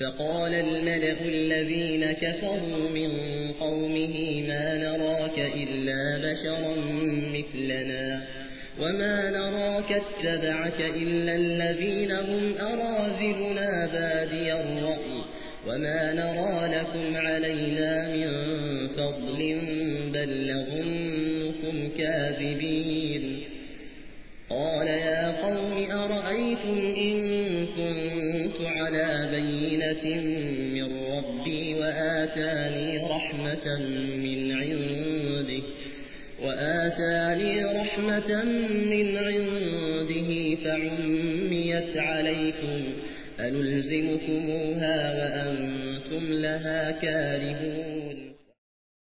فقال الملأ الذين كفروا من قومه ما نراك إلا بشرا مثلنا وما نراك اتبعك إلا الذين هم أراذلنا بادي الرأي وما نرى لكم علينا من فضل بل لظنكم كاذبين. قال يا قوم أرأيتم إن كنت على بينة من ربي وآتاني رحمة من عنده وآتاني رحمة من عنده فعميت عليكم أنلزمكموها وأنتم لها كارهون.